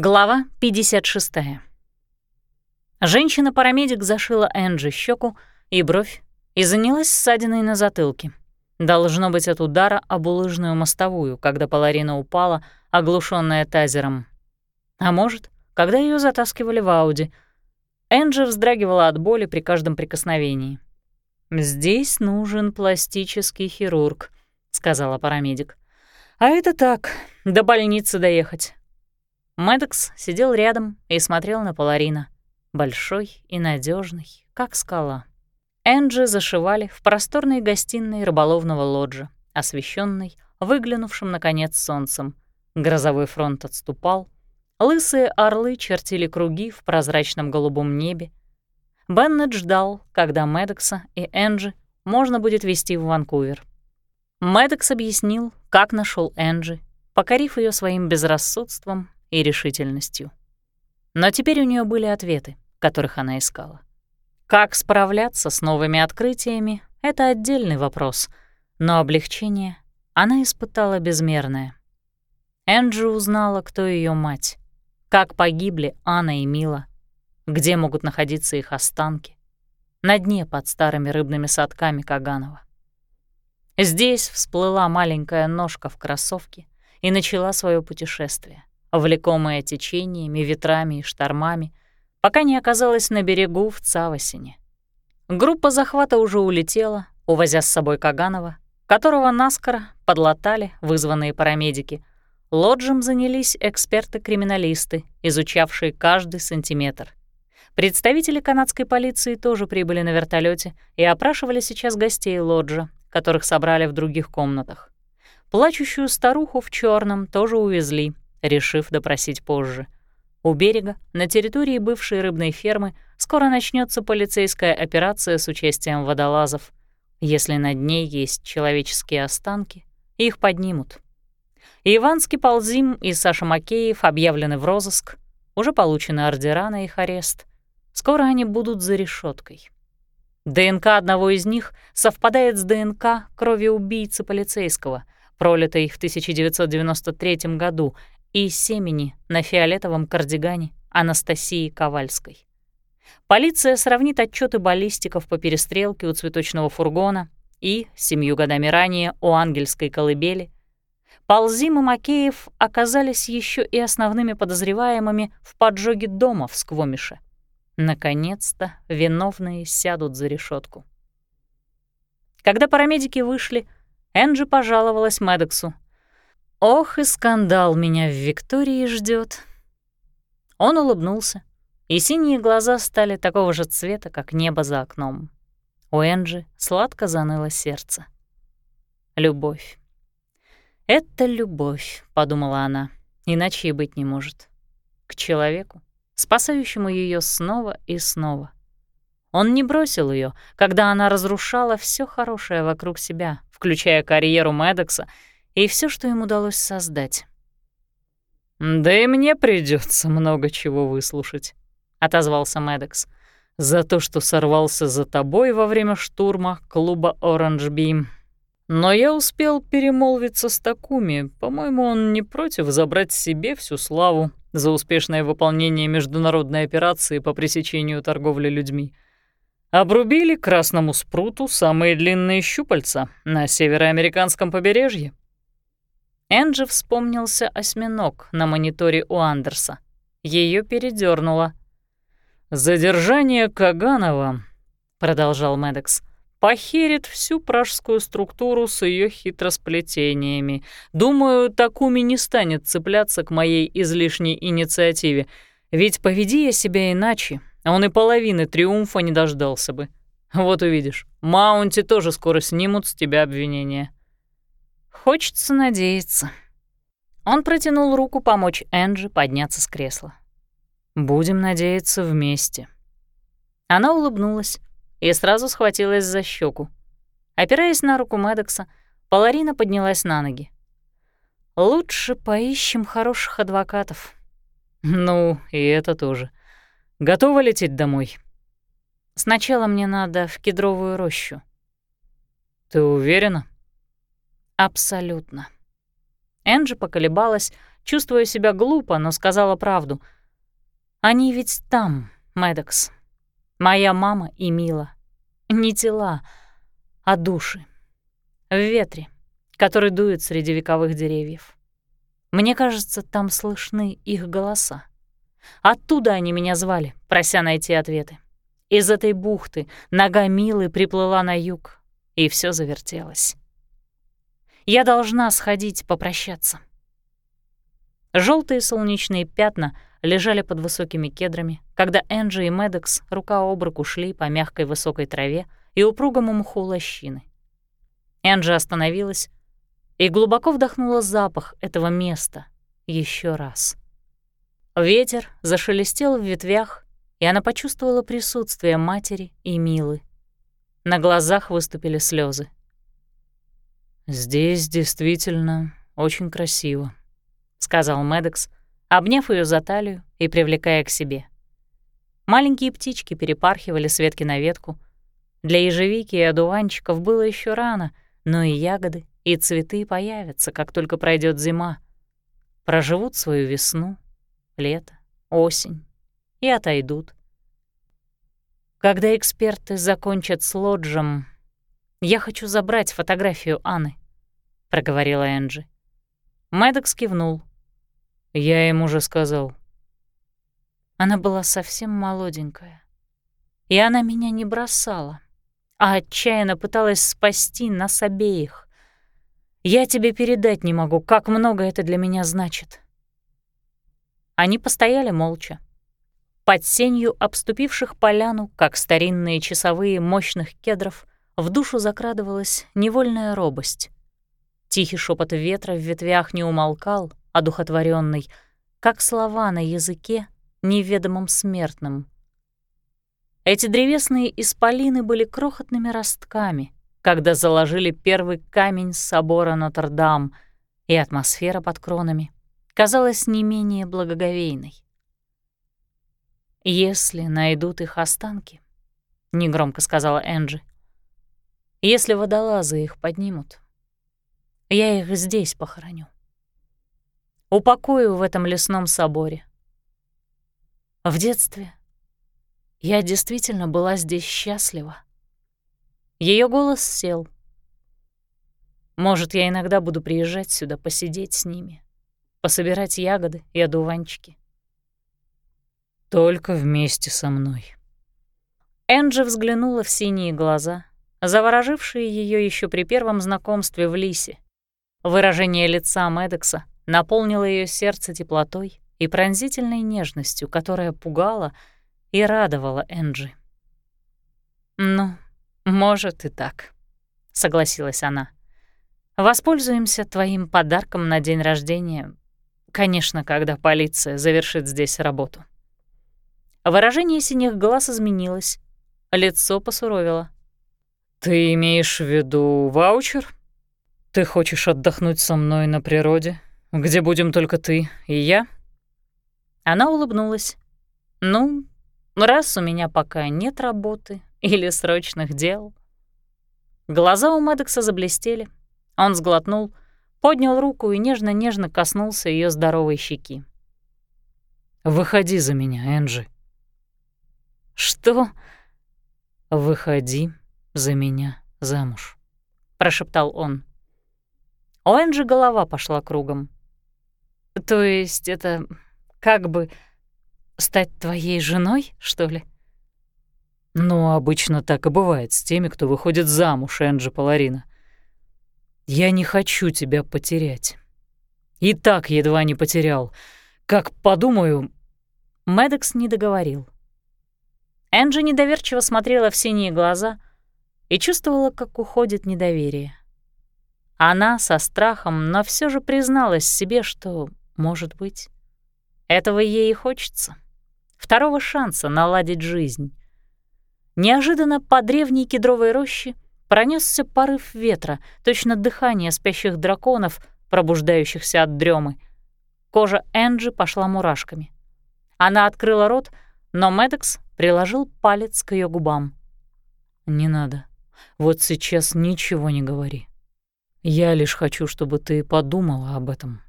Глава 56. Женщина-парамедик зашила Энджи щеку и бровь и занялась ссадиной на затылке. Должно быть от удара об улыжную мостовую, когда Паларина упала, оглушенная тазером. А может, когда ее затаскивали в Ауди. Энджи вздрагивала от боли при каждом прикосновении. «Здесь нужен пластический хирург», — сказала парамедик. «А это так, до больницы доехать. Мэддокс сидел рядом и смотрел на Поларина. Большой и надежный, как скала. Энджи зашивали в просторной гостиной рыболовного лоджа, освещенной, выглянувшим, наконец, солнцем. Грозовой фронт отступал. Лысые орлы чертили круги в прозрачном голубом небе. Беннет ждал, когда Мэддокса и Энджи можно будет везти в Ванкувер. Мэддокс объяснил, как нашел Энджи, покорив ее своим безрассудством и решительностью. Но теперь у нее были ответы, которых она искала. Как справляться с новыми открытиями — это отдельный вопрос, но облегчение она испытала безмерное. Энджи узнала, кто ее мать, как погибли Анна и Мила, где могут находиться их останки, на дне под старыми рыбными садками Каганова. Здесь всплыла маленькая ножка в кроссовке и начала свое путешествие влекомая течениями, ветрами и штормами, пока не оказалась на берегу в Цавосине. Группа захвата уже улетела, увозя с собой Каганова, которого наскоро подлатали вызванные парамедики. Лоджем занялись эксперты-криминалисты, изучавшие каждый сантиметр. Представители канадской полиции тоже прибыли на вертолете и опрашивали сейчас гостей лоджа, которых собрали в других комнатах. Плачущую старуху в черном тоже увезли — решив допросить позже. У берега, на территории бывшей рыбной фермы, скоро начнется полицейская операция с участием водолазов. Если над ней есть человеческие останки, их поднимут. Иванский Ползим и Саша Макеев объявлены в розыск, уже получены ордера на их арест. Скоро они будут за решеткой. ДНК одного из них совпадает с ДНК крови убийцы полицейского, пролитой в 1993 году и семени на фиолетовом кардигане Анастасии Ковальской. Полиция сравнит отчеты баллистиков по перестрелке у цветочного фургона и, семью годами ранее, у ангельской колыбели. Ползим и Макеев оказались еще и основными подозреваемыми в поджоге дома в Сквомише. Наконец-то виновные сядут за решетку. Когда парамедики вышли, Энджи пожаловалась Медексу — Ох, и скандал меня в Виктории ждет. Он улыбнулся, и синие глаза стали такого же цвета, как небо за окном. У Энджи сладко заныло сердце. Любовь. «Это любовь», — подумала она, — иначе и быть не может. К человеку, спасающему ее снова и снова. Он не бросил ее, когда она разрушала все хорошее вокруг себя, включая карьеру Медекса и все, что им удалось создать. «Да и мне придется много чего выслушать», — отозвался Медекс. «За то, что сорвался за тобой во время штурма клуба «Оранж Бим». Но я успел перемолвиться с Такуми. По-моему, он не против забрать себе всю славу за успешное выполнение международной операции по пресечению торговли людьми. Обрубили красному спруту самые длинные щупальца на североамериканском побережье. Энджи вспомнился осьминог на мониторе у Андерса. Ее передернуло. «Задержание Каганова», — продолжал Медекс, — «похерит всю пражскую структуру с ее хитросплетениями. Думаю, Такуми не станет цепляться к моей излишней инициативе, ведь поведи я себя иначе, он и половины триумфа не дождался бы. Вот увидишь, Маунти тоже скоро снимут с тебя обвинения». Хочется надеяться. Он протянул руку помочь Энджи подняться с кресла. «Будем надеяться вместе». Она улыбнулась и сразу схватилась за щеку. Опираясь на руку Медекса, Паларина поднялась на ноги. «Лучше поищем хороших адвокатов». «Ну, и это тоже. Готова лететь домой?» «Сначала мне надо в кедровую рощу». «Ты уверена?» Абсолютно. Энджи поколебалась, чувствуя себя глупо, но сказала правду. «Они ведь там, Мэддокс. Моя мама и Мила. Не тела, а души. В ветре, который дует среди вековых деревьев. Мне кажется, там слышны их голоса. Оттуда они меня звали, прося найти ответы. Из этой бухты нога Милы приплыла на юг, и все завертелось. Я должна сходить попрощаться. Желтые солнечные пятна лежали под высокими кедрами, когда Энджи и Медекс рука об руку шли по мягкой высокой траве и упругому мху лощины. Энджи остановилась и глубоко вдохнула запах этого места еще раз. Ветер зашелестел в ветвях, и она почувствовала присутствие матери и Милы. На глазах выступили слезы. «Здесь действительно очень красиво», — сказал Медекс, обняв ее за талию и привлекая к себе. Маленькие птички перепархивали с ветки на ветку. Для ежевики и одуванчиков было еще рано, но и ягоды, и цветы появятся, как только пройдет зима. Проживут свою весну, лето, осень и отойдут. Когда эксперты закончат с лоджем, я хочу забрать фотографию Анны, проговорила Энджи. Мэддокс кивнул. Я им уже сказал. Она была совсем молоденькая. И она меня не бросала, а отчаянно пыталась спасти нас обеих. Я тебе передать не могу, как много это для меня значит. Они постояли молча. Под сенью обступивших поляну, как старинные часовые мощных кедров, в душу закрадывалась невольная робость. Тихий шепот ветра в ветвях не умолкал, одухотворенный, как слова на языке, неведомом смертным. Эти древесные исполины были крохотными ростками, когда заложили первый камень собора Нотр-Дам, и атмосфера под кронами казалась не менее благоговейной. «Если найдут их останки», — негромко сказала Энджи, — «если водолазы их поднимут, я их здесь похороню. Упокою в этом лесном соборе. В детстве я действительно была здесь счастлива. Ее голос сел. Может, я иногда буду приезжать сюда посидеть с ними, пособирать ягоды и одуванчики. Только вместе со мной. Энджи взглянула в синие глаза, заворожившие ее еще при первом знакомстве в Лисе. Выражение лица Медекса наполнило ее сердце теплотой и пронзительной нежностью, которая пугала и радовала Энджи. «Ну, может и так», — согласилась она. «Воспользуемся твоим подарком на день рождения, конечно, когда полиция завершит здесь работу». Выражение синих глаз изменилось, лицо посуровило. «Ты имеешь в виду ваучер? Ты хочешь отдохнуть со мной на природе, где будем только ты и я?» Она улыбнулась. «Ну, раз у меня пока нет работы или срочных дел...» Глаза у Мэддокса заблестели. Он сглотнул, поднял руку и нежно-нежно коснулся ее здоровой щеки. «Выходи за меня, Энджи». «Что?» «Выходи за меня замуж», — прошептал он. У Энджи голова пошла кругом. «То есть это как бы стать твоей женой, что ли?» «Ну, обычно так и бывает с теми, кто выходит замуж, Энджи Паларина. Я не хочу тебя потерять. И так едва не потерял. Как подумаю...» Медекс не договорил. Энджи недоверчиво смотрела в синие глаза и чувствовала, как уходит недоверие. Она со страхом, но все же призналась себе, что, может быть, этого ей и хочется. Второго шанса наладить жизнь. Неожиданно по древней кедровой роще пронесся порыв ветра, точно дыхание спящих драконов, пробуждающихся от дремы. Кожа Энджи пошла мурашками. Она открыла рот, но Медекс приложил палец к ее губам. «Не надо. Вот сейчас ничего не говори. Я лишь хочу, чтобы ты подумала об этом